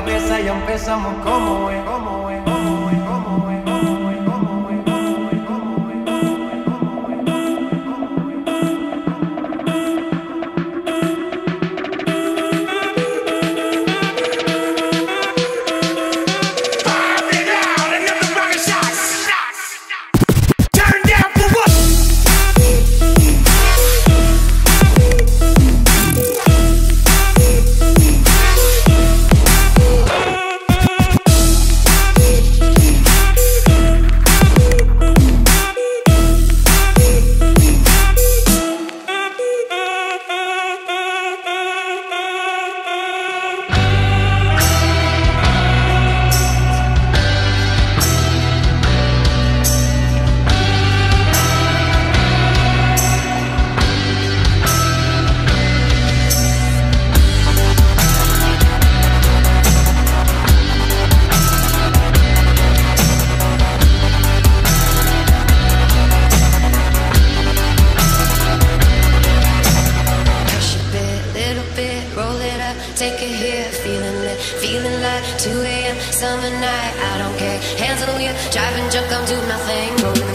cabeza y empezamos como es, como es, take it here, feeling it, feeling like 2 a.m. summer night. I don't care, hands on the wheel, driving drunk, I'm do nothing.